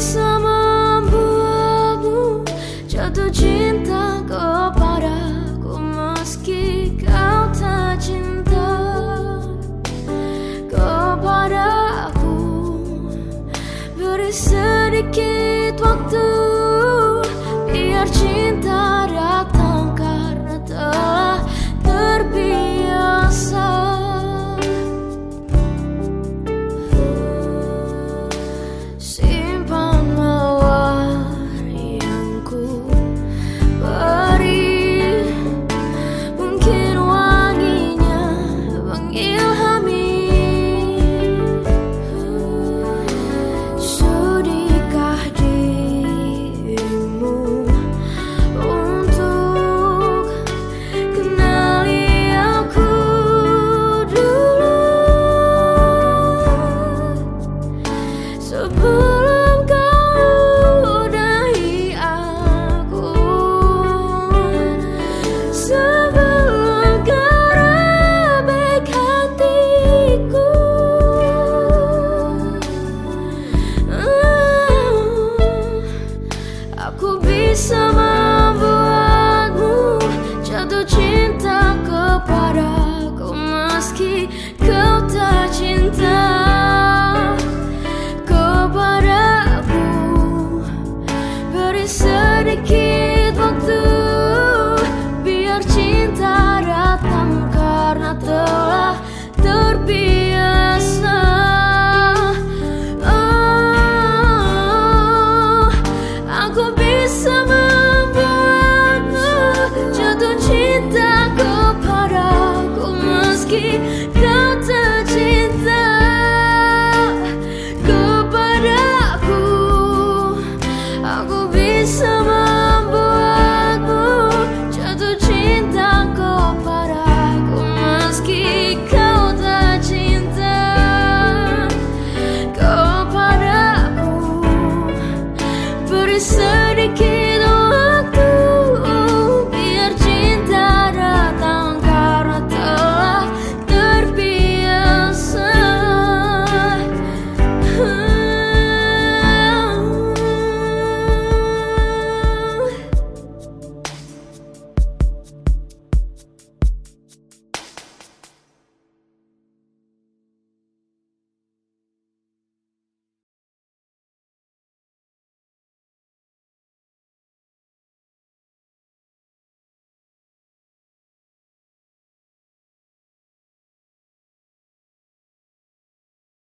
Samambu abu Jodo de